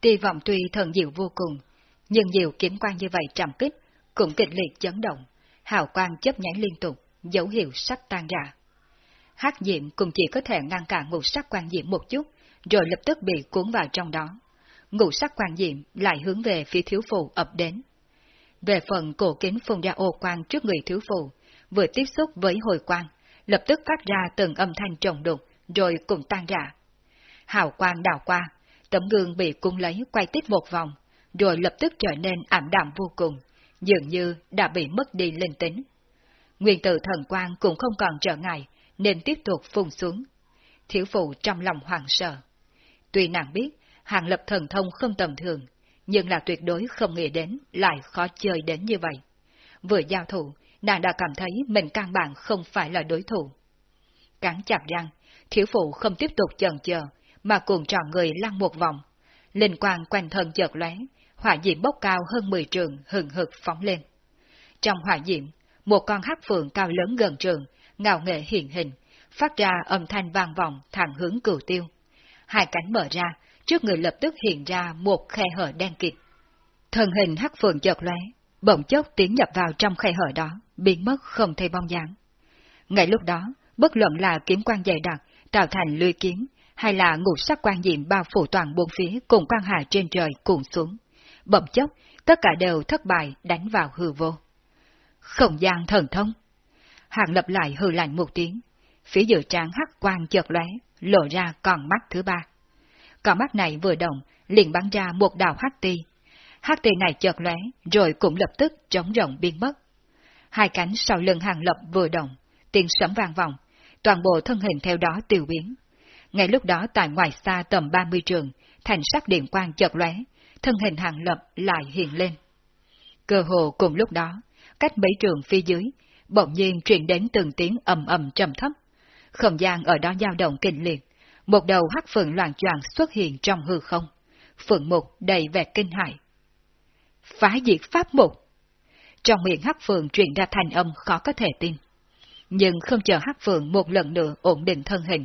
Tuy vọng tuy thần diệu vô cùng, nhưng nhiều kiếm quan như vậy trầm kích, cũng kịch liệt chấn động, hào quang chấp nhảy liên tục, dấu hiệu sắp tan ra. Hát diệm cũng chỉ có thể ngăn cản ngũ sắc quan diệm một chút, rồi lập tức bị cuốn vào trong đó. Ngũ sắc quan diệm lại hướng về phía thiếu phụ ập đến. Về phần cổ kính phun ra ô quang trước người thiếu phụ, vừa tiếp xúc với hồi quang, lập tức phát ra từng âm thanh trồng đục, rồi cùng tan ra. Hào quang đào qua, tấm gương bị cung lấy quay tiếp một vòng, rồi lập tức trở nên ảm đạm vô cùng, dường như đã bị mất đi linh tính. Nguyên tử thần quang cũng không còn trở ngại, nên tiếp tục phun xuống. Thiếu phụ trong lòng hoàng sợ. Tuy nàng biết, hàng lập thần thông không tầm thường, nhưng là tuyệt đối không nghĩ đến lại khó chơi đến như vậy. Vừa giao thủ, nàng đã cảm thấy mình căn bản không phải là đối thủ. Cắn chặt răng, thiếu phụ không tiếp tục chần chờ, mà cuồng tròn người lăn một vòng. Linh quang quanh thân chợt lóe, hỏa diễm bốc cao hơn 10 trường hừng hực phóng lên. Trong hỏa diễm, một con hắc phượng cao lớn gần trường, ngạo nghệ hiện hình, phát ra âm thanh vang vọng thẳng hướng cửu tiêu. Hai cánh mở ra, trước người lập tức hiện ra một khe hở đen kịt. Thân hình hắc phượng chợt lóe, bỗng chốc tiến nhập vào trong khe hở đó, biến mất không thấy bóng dáng. Ngay lúc đó, bất luận là kiếm quan dày đặc, tạo thành lưới kiếm, hay là ngũ sắc quan diệm bao phủ toàn bốn phía cùng quan hà trên trời cuộn xuống. Bỗng chốc, tất cả đều thất bại đánh vào hư vô. Không gian thần thông. Hàng lập lại hư lạnh một tiếng. Phía giữa trán hắc quang chợt lóe, lộ ra con mắt thứ ba. Con mắt này vừa động, liền bắn ra một đạo hắc ti. Hắc ti này chợt lóe, rồi cũng lập tức trống rộng biến mất. Hai cánh sau lưng hàng lập vừa động, tiếng sấm vang vọng, toàn bộ thân hình theo đó tiêu biến. Ngay lúc đó tại ngoài xa tầm 30 trường, thành sắc điện quang chợt lóe, thân hình hàng lập lại hiện lên. Cơ hồ cùng lúc đó, cách mấy trường phía dưới, bỗng nhiên truyền đến từng tiếng ầm ầm trầm thấp. Không gian ở đó dao động kinh liệt, một đầu hắc phượng loạn choạng xuất hiện trong hư không. Phượng mục đầy vẻ kinh hại. Phá diệt pháp mục! Trong miệng hắc phượng truyền ra thành âm khó có thể tin. Nhưng không chờ hắc phượng một lần nữa ổn định thân hình,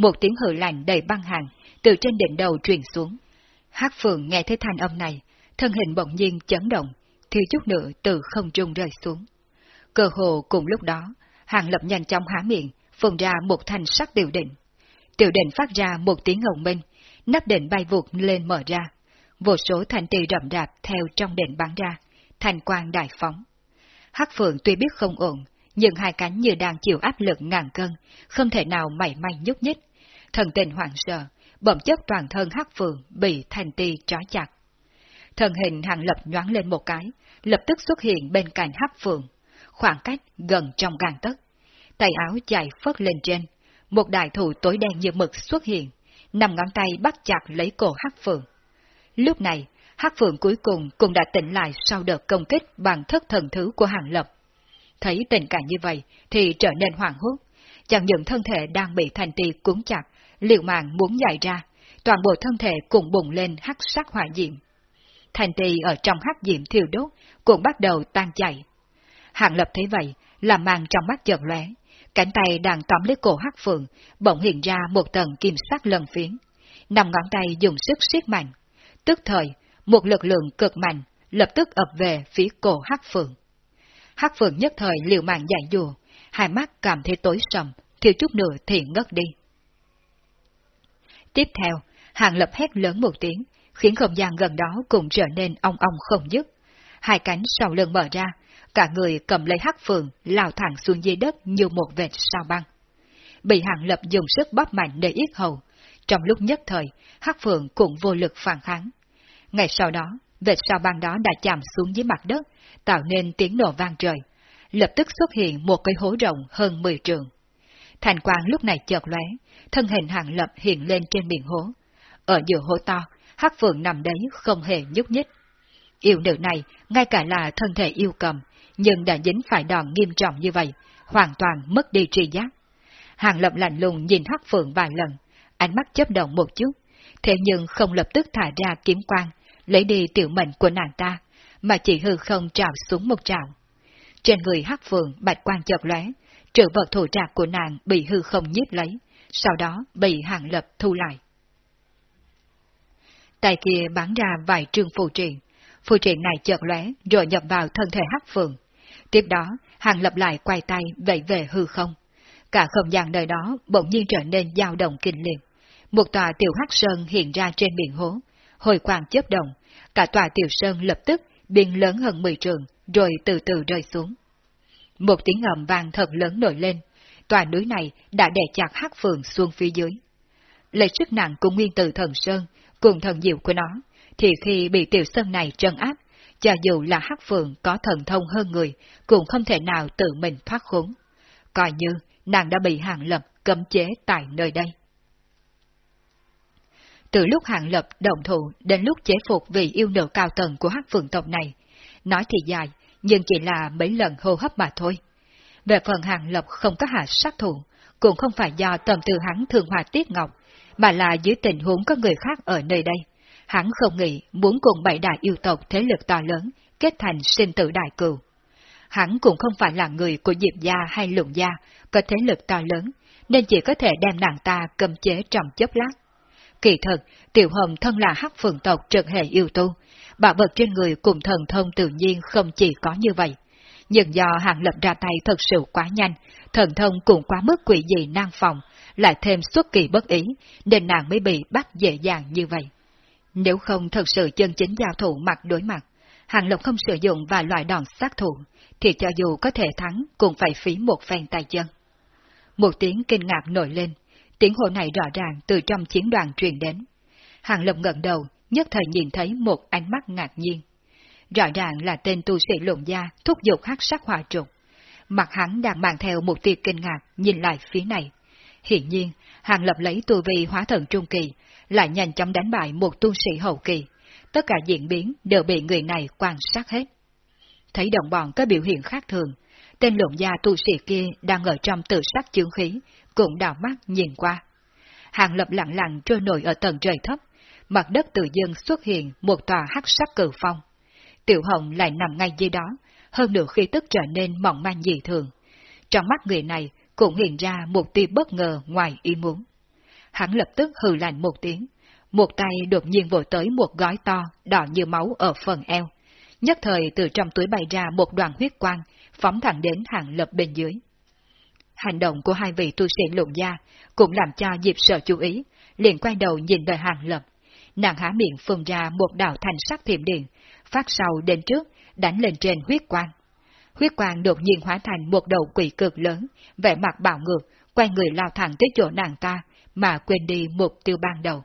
một tiếng hừ lạnh đầy băng hàng từ trên đỉnh đầu truyền xuống. hắc phượng nghe thấy thanh âm này, thân hình bỗng nhiên chấn động, thiếu chút nữa từ không trung rơi xuống. Cơ hồ cùng lúc đó, hàng lập nhanh chóng há miệng, phun ra một thanh sắc tiểu định. Tiểu định phát ra một tiếng hồng minh, nắp định bay vụt lên mở ra. Vô số thanh tì rậm rạp theo trong định bắn ra, thành quang đại phóng. Hắc phượng tuy biết không ổn, nhưng hai cánh như đang chịu áp lực ngàn cân, không thể nào mảy may nhúc nhích. Thần tình hoảng sợ, bỗng chất toàn thân hắc phượng bị thành ti trói chặt. Thần hình hàng lập nhoáng lên một cái, lập tức xuất hiện bên cạnh hắc phượng, khoảng cách gần trong gang tấc. Tay áo chạy phất lên trên, một đại thủ tối đen như mực xuất hiện, nằm ngón tay bắt chặt lấy cổ hắc phượng. Lúc này, hắc phượng cuối cùng cũng đã tỉnh lại sau đợt công kích bằng thất thần thứ của hàng lập. Thấy tình cảnh như vậy thì trở nên hoảng hốt, chẳng những thân thể đang bị thành tì cuốn chặt, liều mạng muốn dậy ra, toàn bộ thân thể cùng bùng lên hắc sắc hỏa diệm. Thành tỳ ở trong hắc diệm thiêu đốt cũng bắt đầu tan chảy. hạng lập thấy vậy, làm màn trong mắt chợt lóe, cánh tay đang tóm lấy cổ hắc phượng, bỗng hiện ra một tầng kim sắc lần phiến. Nằm ngón tay dùng sức siết mạnh. Tức thời, một lực lượng cực mạnh, lập tức ập về phía cổ hắc phượng. Hắc phượng nhất thời liều mạng dạy dùa, hai mắt cảm thấy tối sầm, thiếu chút nữa thì ngất đi. Tiếp theo, hàng lập hét lớn một tiếng, khiến không gian gần đó cũng trở nên ong ong không dứt. Hai cánh sau lưng mở ra, cả người cầm lấy hắc phượng, lao thẳng xuống dưới đất như một vệt sao băng. Bị hàng lập dùng sức bóp mạnh để yết hầu, trong lúc nhất thời, hắc phượng cũng vô lực phản kháng. Ngày sau đó, vệt sao băng đó đã chạm xuống dưới mặt đất, tạo nên tiếng nổ vang trời. Lập tức xuất hiện một cái hố rộng hơn 10 trường. Thành quang lúc này chợt lóe, thân hình hàng lập hiện lên trên biển hố. Ở giữa hố to, hắc phượng nằm đấy không hề nhúc nhích. Yêu nữ này, ngay cả là thân thể yêu cầm, nhưng đã dính phải đòn nghiêm trọng như vậy, hoàn toàn mất đi tri giác. Hàng lập lạnh lùng nhìn hắc phượng vài lần, ánh mắt chấp động một chút, thế nhưng không lập tức thả ra kiếm quang, lấy đi tiểu mệnh của nàng ta, mà chỉ hư không trào xuống một trào. Trên người hắc phượng bạch quang chợt lóe, trữ vật thủ trạc của nàng bị hư không nhiếp lấy, sau đó bị hàng lập thu lại. tay kia bắn ra vài trương phù triện. Phù triện này chợt lóe rồi nhập vào thân thể hắc phượng. Tiếp đó, hàng lập lại quay tay vẫy về hư không. Cả không gian nơi đó bỗng nhiên trở nên dao động kinh liệt. Một tòa tiểu hắc sơn hiện ra trên biển hố, hồi quang chớp động, cả tòa tiểu sơn lập tức biến lớn hơn 10 trường, rồi từ từ rơi xuống. Một tiếng ầm vang thật lớn nổi lên, tòa núi này đã đè chặt hắc phường xuống phía dưới. Lấy sức nặng của nguyên tử thần sơn, cùng thần diệu của nó, thì khi bị tiểu sơn này trân áp, cho dù là hắc phường có thần thông hơn người, cũng không thể nào tự mình thoát khốn. Coi như nàng đã bị hàng lập cấm chế tại nơi đây. Từ lúc hàng lập động thủ đến lúc chế phục vì yêu nữ cao tầng của hắc phượng tộc này, nói thì dài, nhưng chỉ là mấy lần hô hấp mà thôi. Về phần hàng lập không có hạ sát thủ, cũng không phải do tầm tư hắn thường hòa tiết ngọc, mà là dưới tình huống có người khác ở nơi đây. Hắn không nghĩ muốn cùng bảy đại yêu tộc thế lực to lớn, kết thành sinh tử đại cừu. Hắn cũng không phải là người của Diệp Gia hay Lụng Gia, có thế lực to lớn, nên chỉ có thể đem nàng ta cầm chế trong chớp lát. Kỳ thật, Tiểu Hồng thân là hắc phượng tộc trực hệ yêu tu, bảo vật trên người cùng thần thông tự nhiên không chỉ có như vậy. Nhưng do hàng lập ra tay thật sự quá nhanh, thần thông cũng quá mức quỷ dị nan phòng, lại thêm xuất kỳ bất ý, nên nàng mới bị bắt dễ dàng như vậy. Nếu không thật sự chân chính giao thủ mặt đối mặt, hàng lập không sử dụng và loại đòn sát thủ, thì cho dù có thể thắng cũng phải phí một phen tay chân. Một tiếng kinh ngạc nổi lên, tiếng hồ này rõ ràng từ trong chiến đoàn truyền đến. Hàng lập ngẩng đầu, nhất thời nhìn thấy một ánh mắt ngạc nhiên. Rõ ràng là tên tu sĩ lộn gia thúc giục hắc sắc hỏa trục. Mặt hắn đang mang theo một tia kinh ngạc nhìn lại phía này. Hiện nhiên, hàng lập lấy tu vi hóa thần trung kỳ, lại nhanh chóng đánh bại một tu sĩ hậu kỳ. Tất cả diễn biến đều bị người này quan sát hết. Thấy đồng bọn có biểu hiện khác thường, tên lộn gia tu sĩ kia đang ở trong tự sắc chướng khí, cũng đào mắt nhìn qua. Hàng lập lặng lặng trôi nổi ở tầng trời thấp, mặt đất tự dưng xuất hiện một tòa hắc sắc cử phong. Tiểu hồng lại nằm ngay dưới đó, hơn nữa khi tức trở nên mỏng manh dị thường. Trong mắt người này cũng hiện ra một tia bất ngờ ngoài ý muốn. Hắn lập tức hừ lạnh một tiếng, một tay đột nhiên vội tới một gói to, đỏ như máu ở phần eo. Nhất thời từ trong túi bay ra một đoàn huyết quang, phóng thẳng đến hàng lập bên dưới. Hành động của hai vị tu sĩ lộn gia cũng làm cho Diệp sợ chú ý, liền quay đầu nhìn đời hàng lập. Nàng há miệng phun ra một đạo thành sắc thiểm điện, phát sau đến trước, đánh lên trên huyết quang. Huyết quang đột nhiên hóa thành một đầu quỷ cực lớn, vẻ mặt bạo ngược, quay người lao thẳng tới chỗ nàng ta, mà quên đi mục tiêu ban đầu.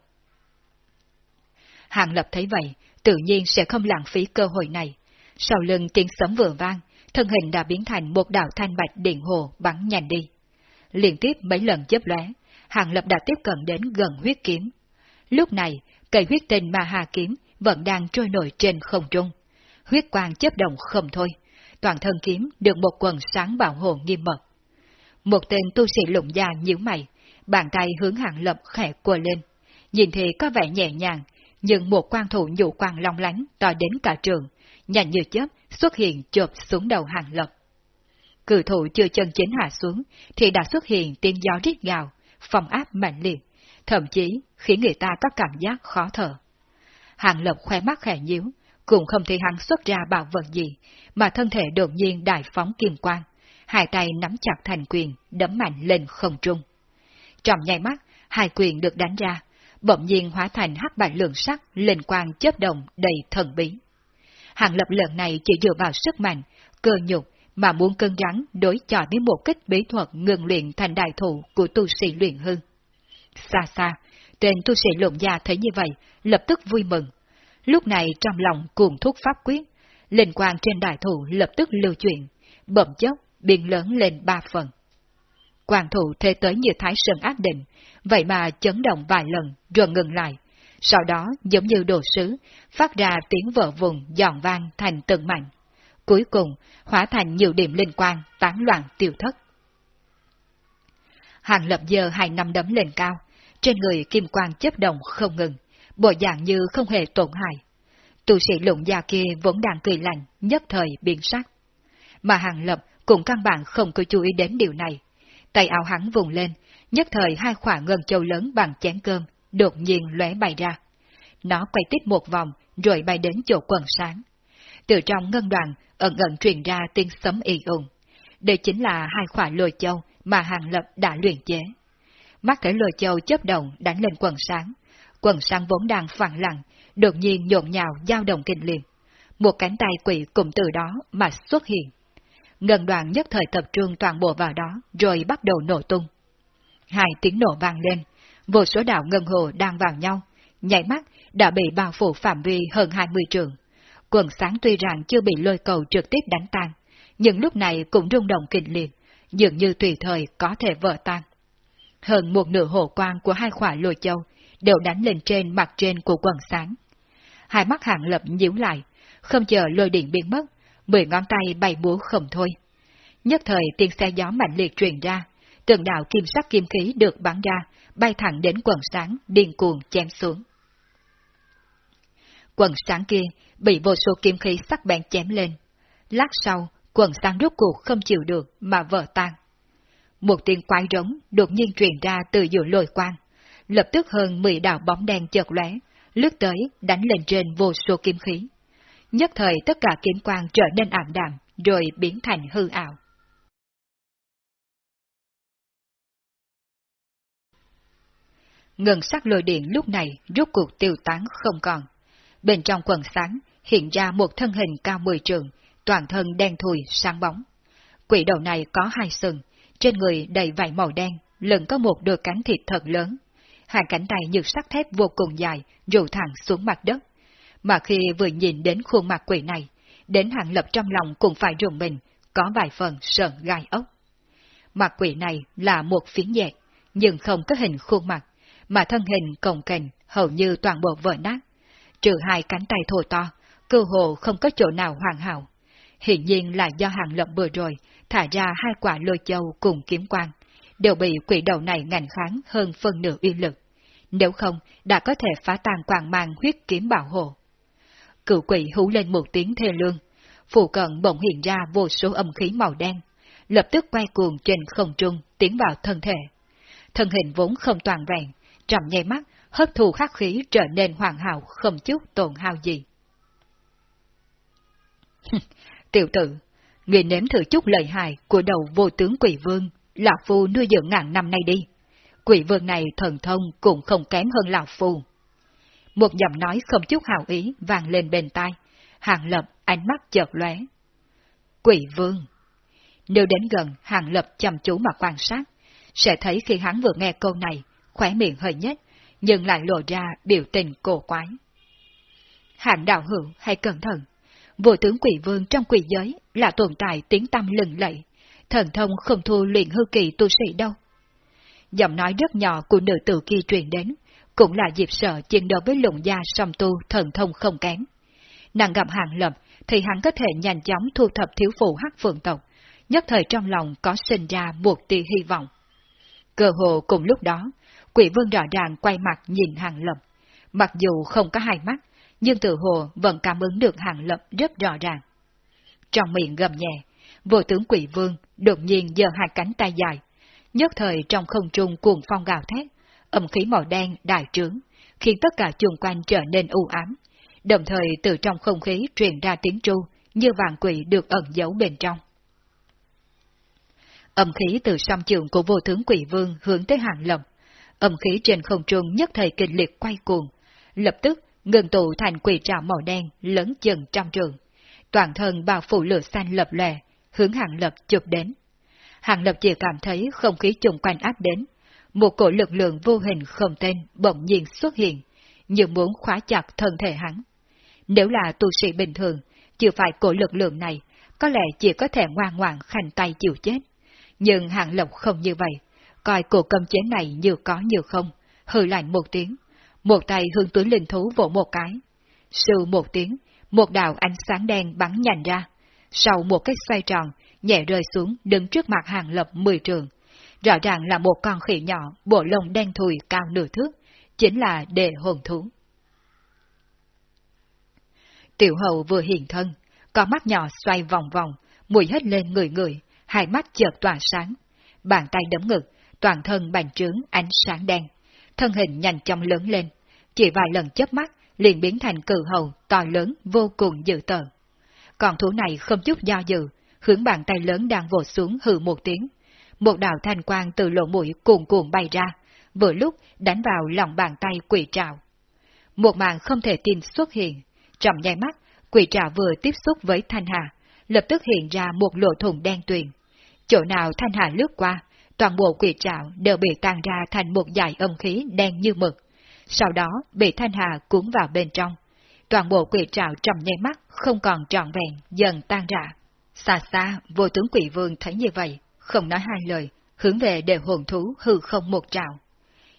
Hàng lập thấy vậy, tự nhiên sẽ không lãng phí cơ hội này. Sau lưng tiếng sấm vừa vang, thân hình đã biến thành một đạo thanh bạch điện hồ bắn nhanh đi. Liên tiếp mấy lần chớp lóe, Hàng Lập đã tiếp cận đến gần huyết kiếm. Lúc này, cây huyết tinh ma hà kiếm vẫn đang trôi nổi trên không trung. Huyết quang chớp động không thôi, toàn thân kiếm được một quần sáng bảo hộ nghiêm mật. Một tên tu sĩ lụng da nhíu mày, bàn tay hướng Hàng Lập khẽ quơ lên. Nhìn thì có vẻ nhẹ nhàng, nhưng một quan thủ nhụ quang long lánh to đến cả trường, nhanh như chớp xuất hiện chộp xuống đầu hàng lập. Cử thủ chưa chân chính hạ xuống, thì đã xuất hiện tiếng gió rít gào, phòng áp mạnh liệt, thậm chí khiến người ta có cảm giác khó thở. Hàng lập khoe mắt khẽ nhíu, cũng không thấy hắn xuất ra bảo vật gì, mà thân thể đột nhiên đại phóng kim quang, hai tay nắm chặt thành quyền, đấm mạnh lên không trung. Trong nháy mắt, hai quyền được đánh ra, bỗng nhiên hóa thành hắc bạch lượng sắc lên quang chớp động đầy thần bí. Hàng lập lần này chỉ dựa vào sức mạnh, cơ nhục, mà muốn cân rắn đối chọi với một kích bí thuật ngừng luyện thành đại thủ của tu sĩ luyện hư. Xa xa, tên tu sĩ lộn gia thấy như vậy, lập tức vui mừng. Lúc này trong lòng cuồng thúc pháp quyết, linh quang trên đại thủ lập tức lưu chuyển, bậm chốc, biến lớn lên ba phần. Quang thủ thế tới như thái sơn áp định, vậy mà chấn động vài lần rồi ngừng lại, sau đó giống như đồ sứ, phát ra tiếng vỡ vùng giòn vang thành từng mảnh. Cuối cùng, hóa thành nhiều điểm linh quang, tán loạn tiêu thất. Hàng lập giờ hai năm đấm lên cao, trên người kim quang chấp động không ngừng, bộ dạng như không hề tổn hại. Tu sĩ lụng gia kia vẫn đang cười lạnh, nhất thời biến sắc. Mà hàng lập cũng căn bản không có chú ý đến điều này. Tay áo hắn vùng lên, nhất thời hai khỏa ngân châu lớn bằng chén cơm, đột nhiên lóe bay ra. nó quay tiếp một vòng rồi bay đến chỗ quần sáng. Từ trong ngân đoàn ẩn ẩn truyền ra tiếng sấm y ùng. Đây chính là hai khỏa lôi châu mà Hàng Lập đã luyện chế. Mắt thấy lôi châu chớp động đánh lên quần sáng. Quần sáng vốn đang phẳng lặng, đột nhiên nhộn nhào dao động kinh liệt. Một cánh tay quỷ cùng từ đó mà xuất hiện. Ngân đoàn nhất thời tập trung toàn bộ vào đó, rồi bắt đầu nổ tung. Hai tiếng nổ vang lên, vô số đạo ngân hồ đang vào nhau, nhảy mắt đã bị bao phủ phạm vi hơn 20 trường. Quần sáng tuy rằng chưa bị lôi cầu trực tiếp đánh tan, nhưng lúc này cũng rung động kịch liệt, dường như tùy thời có thể vỡ tan. Hơn một nửa hồ quang của hai khỏa lôi châu đều đánh lên trên mặt trên của quần sáng. Hai mắt hạng lập nhíu lại, không chờ lôi điện biến mất, mười ngón tay bay búa không thôi. Nhất thời tiếng xe gió mạnh liệt truyền ra, từng đạo kim sắc kim khí được bắn ra, bay thẳng đến quần sáng, điên cuồng chém xuống. Quần sáng kia bị vô số kim khí sắc bén chém lên. Lát sau, quần sáng rốt cuộc không chịu được mà vỡ tan. Một tiếng quái rống đột nhiên truyền ra từ giữa lồi quang. Lập tức hơn 10 đạo bóng đen chợt lóe, lướt tới đánh lên trên vô số kim khí. Nhất thời tất cả kiếm quang trở nên ảm đạm, rồi biến thành hư ảo. Ngân sắc lôi điện lúc này rút cuộc tiêu tán không còn. Bên trong quần sáng hiện ra một thân hình cao mười trường, toàn thân đen thùi, sáng bóng. Quỷ đầu này có hai sừng, trên người đầy vảy màu đen, lưng có một đôi cánh thịt thật lớn. Hai cánh tay như sắt thép vô cùng dài, rụ thẳng xuống mặt đất. Mà khi vừa nhìn đến khuôn mặt quỷ này, đến hàng lập trong lòng cũng phải rùng mình, có vài phần sợn gai ốc. Mặt quỷ này là một phiến dẹt, nhưng không có hình khuôn mặt, mà thân hình cồng kềnh hầu như toàn bộ vỡ nát. Trừ hai cánh tay thô to, cơ hồ không có chỗ nào hoàn hảo. Hiện nhiên là do hàng lộng vừa rồi, thả ra hai quả lôi châu cùng kiếm quang, đều bị quỷ đầu này ngành kháng hơn phân nửa uy lực. Nếu không, đã có thể phá tan quang mang huyết kiếm bảo hộ. Cựu quỷ hú lên một tiếng thê lương, phụ cận bỗng hiện ra vô số âm khí màu đen, lập tức quay cuồng trên không trung tiến vào thân thể. Thân hình vốn không toàn vẹn, trong nháy mắt, hấp thụ khắc khí trở nên hoàn hảo không chút tổn hao gì. Tiểu tử, người nếm thử chút lời hài của đầu vô tướng quỷ vương, Lão Phu nuôi dưỡng ngàn năm nay đi. Quỷ vương này thần thông cũng không kém hơn Lão Phu. Một giọng nói không chút hào ý vang lên bên tai, hàng lập ánh mắt chợt lóe. Quỷ vương Nếu đến gần, hàng lập chăm chú mà quan sát, sẽ thấy khi hắn vừa nghe câu này, khóe miệng hơi nhất nhưng lại lộ ra biểu tình cổ quái. Hạng đạo hữu hay cẩn thận, vô tướng quỷ vương trong quỷ giới là tồn tại tiếng tâm lừng lẫy, thần thông không thua luyện hư kỳ tu sĩ đâu. Giọng nói rất nhỏ của nữ tử kia truyền đến, cũng là dịp sợ chiến đấu với lụng gia song tu thần thông không kém. Nàng gặp hàng lập, thì hắn có thể nhanh chóng thu thập thiếu phụ hắc phượng tộc, nhất thời trong lòng có sinh ra một tia hy vọng. Cơ hồ cùng lúc đó, quỷ vương rõ ràng quay mặt nhìn hàng lập. Mặc dù không có hai mắt, nhưng tự hồ vẫn cảm ứng được hàng lập rất rõ ràng. Trong miệng gầm nhẹ, vô tướng quỷ vương đột nhiên giơ hai cánh tay dài, nhất thời trong không trung cuồng phong gào thét, âm khí màu đen đại trướng, khiến tất cả chung quanh trở nên u ám, đồng thời từ trong không khí truyền ra tiếng tru như vàng quỷ được ẩn giấu bên trong. Âm khí từ song trường của vô tướng quỷ vương hướng tới hàng lập, âm khí trên không trung nhất thời kịch liệt quay cuồng, lập tức ngừng tụ thành quỷ trảo màu đen lớn chừng trăm trường, toàn thân bao phủ lửa xanh lập lè, hướng hàng lập chụp đến. Hàng lập chỉ cảm thấy không khí chung quanh áp đến, một cổ lực lượng vô hình không tên bỗng nhiên xuất hiện, như muốn khóa chặt thân thể hắn. Nếu là tu sĩ bình thường, chưa phải cổ lực lượng này, có lẽ chỉ có thể ngoan ngoãn khanh tay chịu chết. Nhưng hạng lộc không như vậy, coi cổ cầm chế này như có như không, hừ lạnh một tiếng, một tay hướng túi linh thú vỗ một cái. Sư một tiếng, một đạo ánh sáng đen bắn nhành ra, sau một cái xoay tròn, nhẹ rơi xuống đứng trước mặt hàng lập mười trường. Rõ ràng là một con khỉ nhỏ, bộ lông đen thùi cao nửa thước, chính là đề hồn thú. Tiểu hậu vừa hiện thân, con mắt nhỏ xoay vòng vòng, mùi hết lên người người, hai mắt chợt tỏa sáng. Bàn tay đấm ngực, toàn thân bành trướng ánh sáng đen. Thân hình nhanh chóng lớn lên, chỉ vài lần chớp mắt liền biến thành cự hầu to lớn vô cùng dữ tợn. Còn thú này không chút do dự, hướng bàn tay lớn đang vồ xuống hừ một tiếng. Một đạo thanh quang từ lỗ mũi cuồn cuộn bay ra, vừa lúc đánh vào lòng bàn tay quỷ trào. Một màn không thể tin xuất hiện, trong nháy mắt, quỷ trào vừa tiếp xúc với thanh hà, lập tức hiện ra một lỗ thùng đen tuyền. Chỗ nào thanh hà lướt qua, toàn bộ quỷ trạo đều bị tan ra thành một dải âm khí đen như mực, sau đó bị thanh hà cuốn vào bên trong. Toàn bộ quỷ trạo trong nháy mắt không còn trọn vẹn, dần tan ra. Xa xa, vô tướng quỷ vương thấy như vậy, không nói hai lời, hướng về đều hồn thú hư không một trào.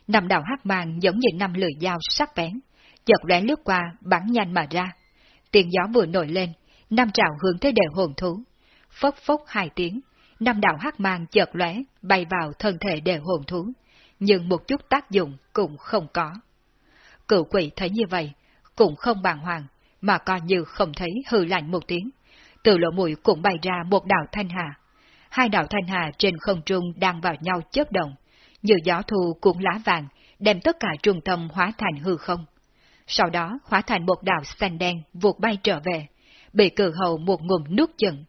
Năm đạo hắc mang giống như năm lưỡi dao sắc bén, chợt lóe lướt qua, bắn nhanh mà ra. Tiền gió vừa nổi lên, năm trào hướng tới đều hồn thú. Phốc phốc hai tiếng, năm đạo hắc mang chợt lóe, bay vào thân thể đều hồn thú, nhưng một chút tác dụng cũng không có. Cựu quỷ thấy như vậy, cũng không bàng hoàng, mà coi như không thấy hư lạnh một tiếng. Từ lỗ mũi cũng bay ra một đạo thanh hà. Hai đạo thanh hà trên không trung đang vào nhau chớp động, như gió thu cuốn lá vàng, đem tất cả trung tâm hóa thành hư không. Sau đó hóa thành một đạo xanh đen vụt bay trở về, bị cử hầu một ngụm nước chừng.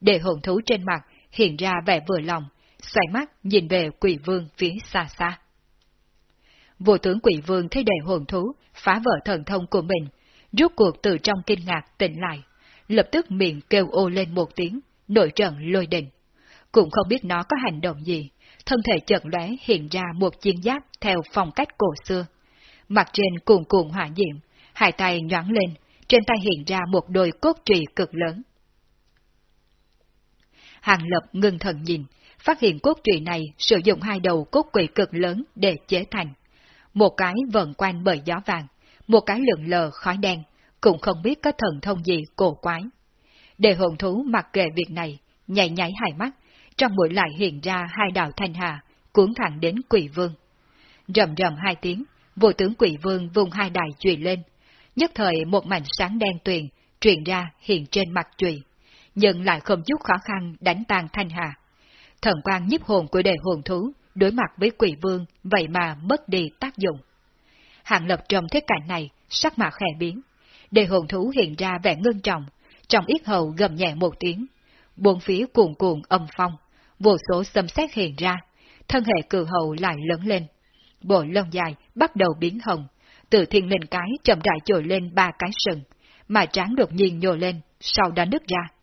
Để hồn thú trên mặt hiện ra vẻ vừa lòng, xoay mắt nhìn về quỷ vương phía xa xa. Vô tướng quỷ vương thấy đầy hồn thú, phá vỡ thần thông của mình, rút cuộc từ trong kinh ngạc tỉnh lại, lập tức miệng kêu ô lên một tiếng, nội trận lôi đình. Cũng không biết nó có hành động gì, thân thể chợt lóe hiện ra một chiến giáp theo phong cách cổ xưa. Mặt trên cuồn cuộn hỏa diệm, hai tay nhoáng lên, trên tay hiện ra một đôi cốt trì cực lớn. Hàng lập ngưng thần nhìn, phát hiện cốt trụy này sử dụng hai đầu cốt quỷ cực lớn để chế thành. Một cái vần quanh bởi gió vàng, một cái lượn lờ khói đen, cũng không biết có thần thông gì cổ quái. Để hồn thú mặc kệ việc này, nhảy nháy hai mắt, trong mũi lại hiện ra hai đạo thanh hà, cuốn thẳng đến quỷ vương. Rầm rầm hai tiếng, vô tướng quỷ vương vùng hai đài chùy lên. Nhất thời một mảnh sáng đen tuyền, truyền ra hiện trên mặt chùy, nhưng lại không chút khó khăn đánh tan thanh hà. Thần quan nhiếp hồn của đề hồn thú, đối mặt với quỷ vương, vậy mà mất đi tác dụng. hạng lập trong thế cảnh này, sắc mặt khẽ biến. Đề hồn thú hiện ra vẻ ngưng trọng, trong ít hầu gầm nhẹ một tiếng. Buồn phía cuồn cuồn âm phong, vô số xâm xét hiện ra, thân hệ cử hầu lại lớn lên. Bộ lông dài bắt đầu biến hồng, từ thiên linh cái chậm rãi trồi lên ba cái sừng, mà tráng đột nhiên nhô lên, sau đó nứt ra.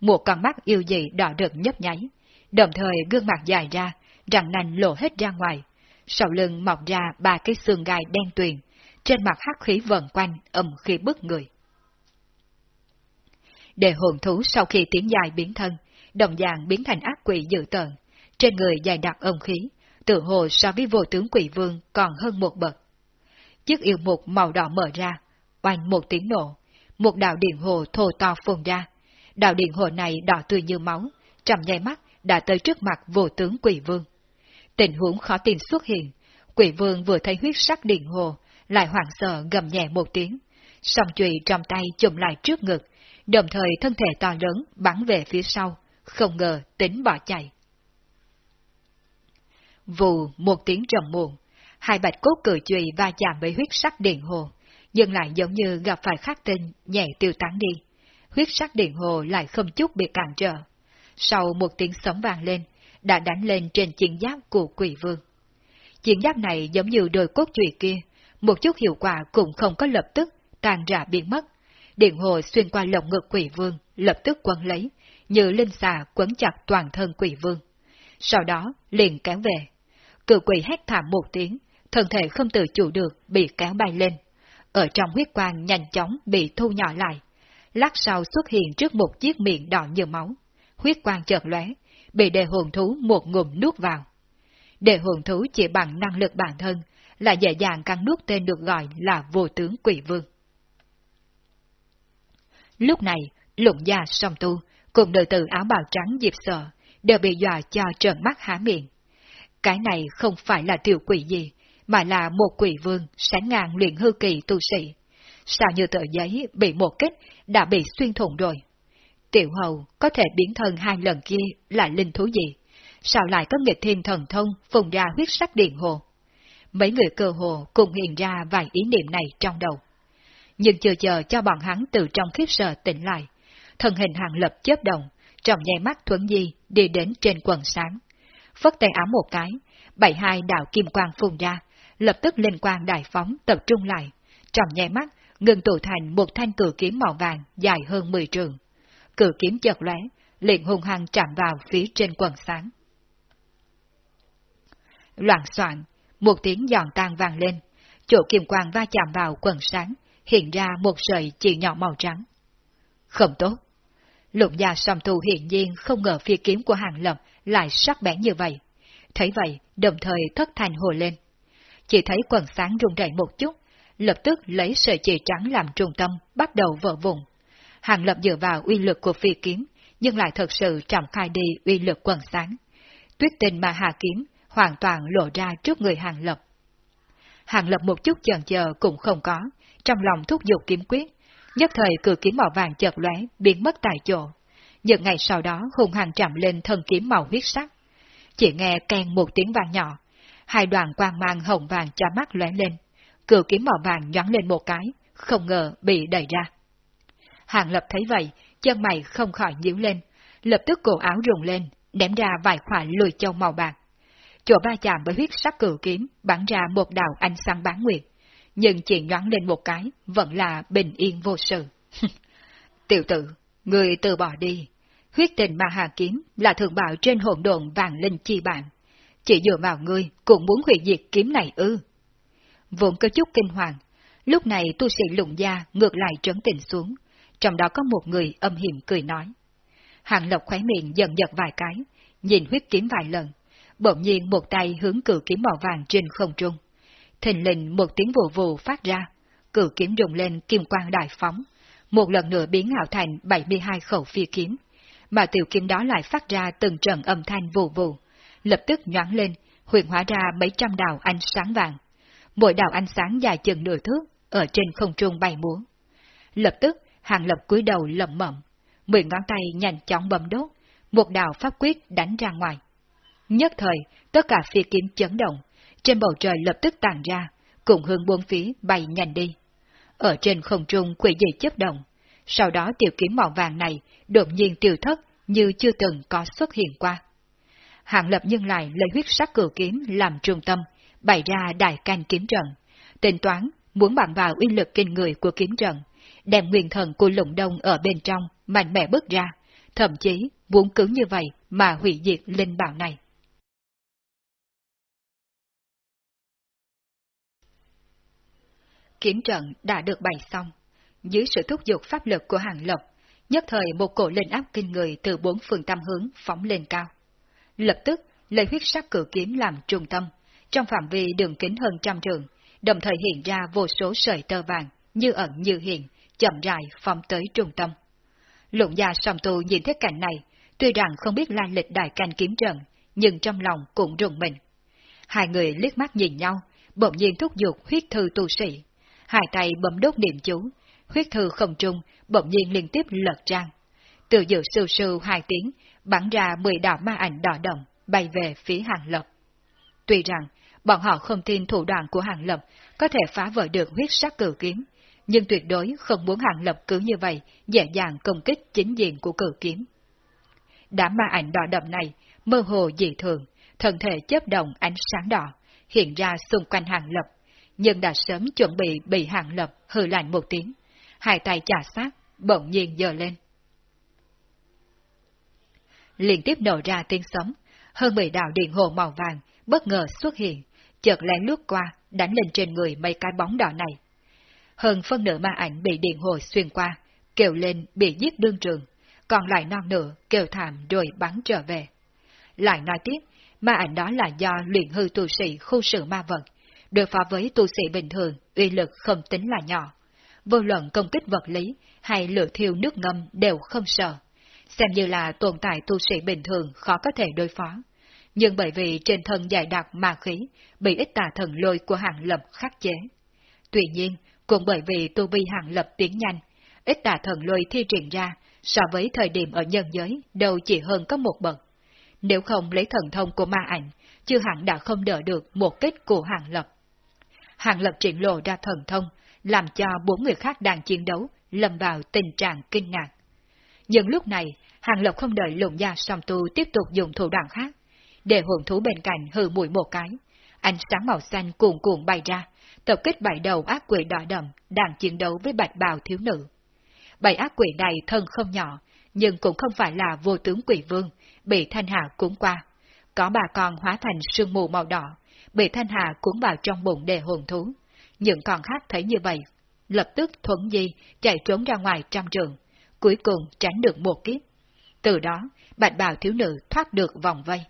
Một con mắt yêu dị đỏ rực nhấp nháy, đồng thời gương mặt dài ra, răng nanh lộ hết ra ngoài, sau lưng mọc ra ba cái xương gai đen tuyền, trên mặt hắc khí vần quanh, âm khí bức người. Để hồn thú sau khi tiến dài biến thân, đồng dạng biến thành ác quỷ dữ tợn, trên người dài đặc âm khí, tự hồ so với vô tướng quỷ vương còn hơn một bậc. Chiếc yêu mục màu đỏ mở ra, oanh một tiếng nổ, một đạo điện hồ thô to phồng ra. Đạo điện hồ này đỏ tươi như máu, trầm nháy mắt đã tới trước mặt vô tướng quỷ vương. Tình huống khó tin xuất hiện, quỷ vương vừa thấy huyết sắc điện hồ, lại hoảng sợ gầm nhẹ một tiếng, song chùy trong tay chùm lại trước ngực, đồng thời thân thể to lớn bắn về phía sau, không ngờ tính bỏ chạy. Vù một tiếng trầm muộn, hai bạch cốt cử chùy va chạm với huyết sắc điện hồ, nhưng lại giống như gặp phải khắc tinh nhẹ tiêu tán đi. Huyết sắc điện hồ lại không chút bị cản trở. Sau một tiếng sấm vàng lên, đã đánh lên trên chiến giáp của quỷ vương. Chiến giáp này giống như đôi cốt chùy kia, một chút hiệu quả cũng không có lập tức, tàn rã biến mất. Điện hồ xuyên qua lồng ngực quỷ vương, lập tức quấn lấy, như linh xà quấn chặt toàn thân quỷ vương. Sau đó, liền kéo về. Cự quỷ hét thảm một tiếng, thân thể không tự chủ được, bị kéo bay lên. Ở trong huyết quang nhanh chóng bị thu nhỏ lại. Lát sau xuất hiện trước một chiếc miệng đỏ như máu. Huyết quang chợt lóe, bị đề hồn thú một ngụm nuốt vào. Đề hồn thú chỉ bằng năng lực bản thân, là dễ dàng cắn nuốt tên được gọi là vô tướng quỷ vương. Lúc này, lụng gia song tu, cùng đời tử áo bào trắng dịp sợ, đều bị dọa cho trợn mắt há miệng. Cái này không phải là tiểu quỷ gì, mà là một quỷ vương sánh ngang luyện hư kỳ tu sĩ. Sao như tờ giấy bị một kích đã bị xuyên thủng rồi? Tiểu hầu có thể biến thân hai lần kia là linh thú gì? Sao lại có nghịch thiên thần thông phùng ra huyết sắc điện hồ? Mấy người cơ hồ cùng hiện ra vài ý niệm này trong đầu. nhưng chưa chờ cho bọn hắn từ trong khiếp sợ tỉnh lại. Thân hình hàng lập chớp động, trong nháy mắt thuấn di đi đến trên quần sáng. Phất tay áo một cái, bảy hai đạo kim quang phùng ra, lập tức linh quang đại phóng tập trung lại. Trong nháy mắt, ngừng tụ thành một thanh cử kiếm màu vàng dài hơn 10 trường. Cử kiếm chợt lóe, liền hung hăng chạm vào phía trên quần sáng. Loạn soạn, một tiếng giòn tan vang lên, chỗ kim quang va chạm vào quần sáng, hiện ra một sợi chỉ nhỏ màu trắng. Không tốt. Lục gia song tu hiện nhiên không ngờ phi kiếm của hàng lập lại sắc bén như vậy. Thấy vậy, đồng thời thất thành hồ lên. Chỉ thấy quần sáng rung rẩy một chút, lập tức lấy sợi chỉ trắng làm trung tâm, bắt đầu vỡ vùng. Hàng lập dựa vào uy lực của phi kiếm, nhưng lại thật sự trọng khai đi uy lực quần sáng. Tuyết tình mà hạ kiếm, hoàn toàn lộ ra trước người hàng lập. Hàng lập một chút chần chờ cũng không có, trong lòng thúc giục kiếm quyết, nhất thời cử kiếm màu vàng chợt lóe biến mất tại chỗ. Những ngày sau đó hung hăng chạm lên thân kiếm màu huyết sắc. Chỉ nghe kèn một tiếng vàng nhỏ, hai đoàn quang mang hồng vàng cho mắt lóe lên, cử kiếm màu vàng nhón lên một cái, không ngờ bị đẩy ra. Hàng lập thấy vậy, chân mày không khỏi nhíu lên, lập tức cổ áo rùng lên, ném ra vài khỏa lùi châu màu bạc. Chỗ ba chạm với huyết sắc cử kiếm bắn ra một đạo ánh sáng bán nguyệt, nhưng chỉ nhoáng lên một cái, vẫn là bình yên vô sự. Tiểu tử, người từ bỏ đi. Huyết tình mà hà kiếm là thường bảo trên hồn đồn vàng linh chi bản. Chỉ dựa vào ngươi cũng muốn hủy diệt kiếm này ư. Vốn có chút kinh hoàng, lúc này tu sĩ lụng gia ngược lại trấn tình xuống, trong đó có một người âm hiểm cười nói. Hàng lộc khóe miệng dần giật vài cái, nhìn huyết kiếm vài lần, bỗng nhiên một tay hướng cử kiếm màu vàng trên không trung. Thình lình một tiếng vù vù phát ra, cử kiếm rung lên kim quang đại phóng, một lần nữa biến ảo thành 72 khẩu phi kiếm, mà tiểu kiếm đó lại phát ra từng trận âm thanh vù vù, lập tức nhoáng lên, huyền hóa ra mấy trăm đạo ánh sáng vàng. Mỗi đạo ánh sáng dài chừng nửa thước, ở trên không trung bay múa. Lập tức, hàng lập cúi đầu lẩm mậm, mười ngón tay nhanh chóng bấm đốt, một đạo pháp quyết đánh ra ngoài. Nhất thời, tất cả phi kiếm chấn động, trên bầu trời lập tức tàn ra, cùng hướng buông phía bay nhanh đi. Ở trên không trung quỷ dị chấp động, sau đó tiểu kiếm màu vàng này đột nhiên tiêu thất như chưa từng có xuất hiện qua. Hạng lập nhưng lại lấy huyết sắc cử kiếm làm trung tâm, bày ra đại canh kiếm trận, tính toán muốn bằng vào uy lực kinh người của kiếm trận, đem nguyên thần của lũng đông ở bên trong mạnh mẽ bước ra, thậm chí muốn cứ như vậy mà hủy diệt linh bảo này. Kiếm trận đã được bày xong. Dưới sự thúc giục pháp lực của hàng lộc nhất thời một cổ linh áp kinh người từ bốn phương tam hướng phóng lên cao. Lập tức, lấy huyết sắc cử kiếm làm trung tâm, trong phạm vi đường kính hơn trăm trường, đồng thời hiện ra vô số sợi tơ vàng, như ẩn như hiện, chậm rãi phóng tới trung tâm. Lụng gia song tu nhìn thấy cảnh này, tuy rằng không biết lai lịch đại canh kiếm trận, nhưng trong lòng cũng rùng mình. Hai người liếc mắt nhìn nhau, bỗng nhiên thúc giục huyết thư tu sĩ, hai tay bấm đốt niệm chú, huyết thư không trung, bỗng nhiên liên tiếp lật trang. Từ dự sưu sưu hai tiếng, bắn ra mười đạo ma ảnh đỏ đồng, bay về phía hàng lập. Tuy rằng, bọn họ không tin thủ đoạn của hàng lập có thể phá vỡ được huyết sắc cử kiếm, nhưng tuyệt đối không muốn hàng lập cứ như vậy, dễ dàng công kích chính diện của cử kiếm. Đám ma ảnh đỏ đậm này, mơ hồ dị thường, thân thể chớp động ánh sáng đỏ, hiện ra xung quanh hàng lập, nhưng đã sớm chuẩn bị bị hàng lập hư lạnh một tiếng. Hai tay chà sát, bỗng nhiên dờ lên. Liên tiếp nổ ra tiếng sấm, hơn mười đạo điện hồ màu vàng bất ngờ xuất hiện, chợt lén lướt qua, đánh lên trên người mấy cái bóng đỏ này. Hơn phân nửa ma ảnh bị điện hồ xuyên qua, kêu lên bị giết đương trường, còn lại non nửa kêu thảm rồi bắn trở về. Lại nói tiếp, ma ảnh đó là do luyện hư tu sĩ khu sự ma vật, đối phó với tu sĩ bình thường, uy lực không tính là nhỏ. Vô luận công kích vật lý hay lửa thiêu nước ngâm đều không sợ. Xem như là tồn tại tu sĩ bình thường khó có thể đối phó. Nhưng bởi vì trên thân dài đặc ma khí, bị ít tà thần lôi của hàng lập khắc chế. Tuy nhiên, cũng bởi vì tu vi hàng lập tiến nhanh, ít tà thần lôi thi triển ra so với thời điểm ở nhân giới đâu chỉ hơn có một bậc. Nếu không lấy thần thông của ma ảnh, chưa hẳn đã không đỡ được một kết của hàng lập. Hàng Lập triển lộ ra thần thông, làm cho bốn người khác đang chiến đấu lâm vào tình trạng kinh ngạc. Nhưng lúc này, Hàng Lập không đợi lộn gia song tu tiếp tục dùng thủ đoạn khác, để hồn thú bên cạnh hừ mũi một cái. Ánh sáng màu xanh cuồn cuộn bay ra, tập kích bảy đầu ác quỷ đỏ đậm đang chiến đấu với bạch bào thiếu nữ. Bảy ác quỷ này thân không nhỏ, nhưng cũng không phải là vô tướng quỷ vương, bị thanh hà cuốn qua. Có bà con hóa thành sương mù màu đỏ, bị thanh hà cuốn vào trong bụng đề hồn thú. Những con khác thấy như vậy, lập tức thuẫn di, chạy trốn ra ngoài trăm trường, cuối cùng tránh được một kiếp. Từ đó, bạch bào thiếu nữ thoát được vòng vây.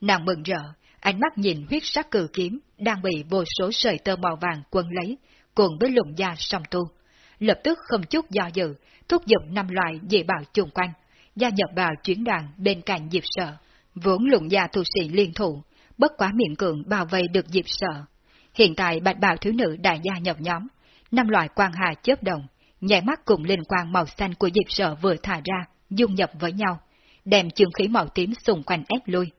Nàng mừng rỡ, ánh mắt nhìn huyết sắc cử kiếm đang bị vô số sợi tơ màu vàng quân lấy, cùng với lùng da song tu. Lập tức không chút do dự, thúc giục năm loại dị bảo chung quanh, gia nhập vào chuyến đoàn bên cạnh Diệp Sợ. Vốn lùng da tu sĩ liên thủ, bất quá miệng cường bao vây được Diệp Sợ. Hiện tại bạch bào thiếu nữ đã gia nhập nhóm, năm loại quan hà chớp đồng, nhảy mắt cùng linh quang màu xanh của Diệp Sợ vừa thả ra, dung nhập với nhau, đem trường khí màu tím xung quanh ép lui.